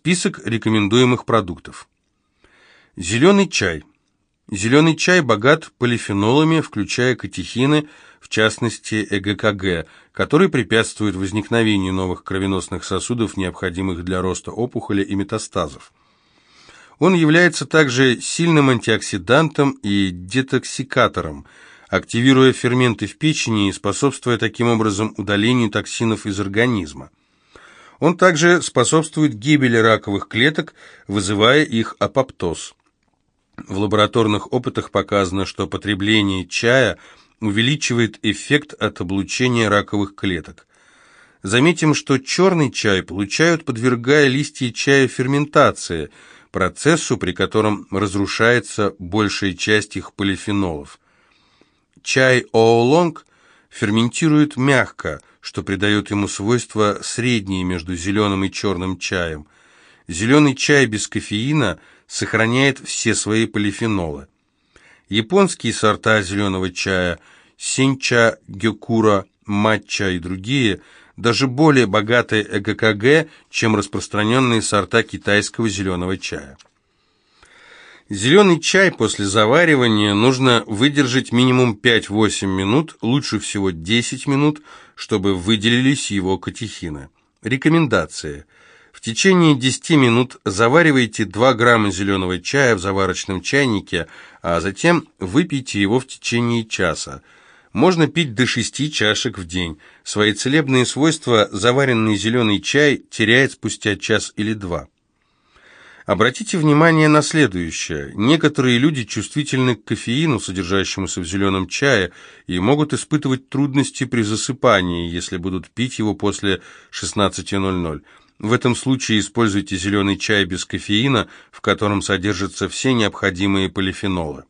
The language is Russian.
Список рекомендуемых продуктов. Зеленый чай. Зеленый чай богат полифенолами, включая катехины, в частности ЭГКГ, которые препятствуют возникновению новых кровеносных сосудов, необходимых для роста опухоли и метастазов. Он является также сильным антиоксидантом и детоксикатором, активируя ферменты в печени и способствуя таким образом удалению токсинов из организма. Он также способствует гибели раковых клеток, вызывая их апоптоз. В лабораторных опытах показано, что потребление чая увеличивает эффект от облучения раковых клеток. Заметим, что черный чай получают, подвергая листья чая ферментации, процессу, при котором разрушается большая часть их полифенолов. Чай оолонг ферментирует мягко, что придает ему свойства средние между зеленым и черным чаем. Зеленый чай без кофеина сохраняет все свои полифенолы. Японские сорта зеленого чая – синча, гёкура, матча и другие – даже более богатые ЭГКГ, чем распространенные сорта китайского зеленого чая. Зеленый чай после заваривания нужно выдержать минимум 5-8 минут, лучше всего 10 минут, чтобы выделились его катехины. Рекомендация. В течение 10 минут заваривайте 2 грамма зеленого чая в заварочном чайнике, а затем выпейте его в течение часа. Можно пить до 6 чашек в день. Свои целебные свойства заваренный зеленый чай теряет спустя час или два. Обратите внимание на следующее. Некоторые люди чувствительны к кофеину, содержащемуся в зеленом чае, и могут испытывать трудности при засыпании, если будут пить его после 16.00. В этом случае используйте зеленый чай без кофеина, в котором содержатся все необходимые полифенолы.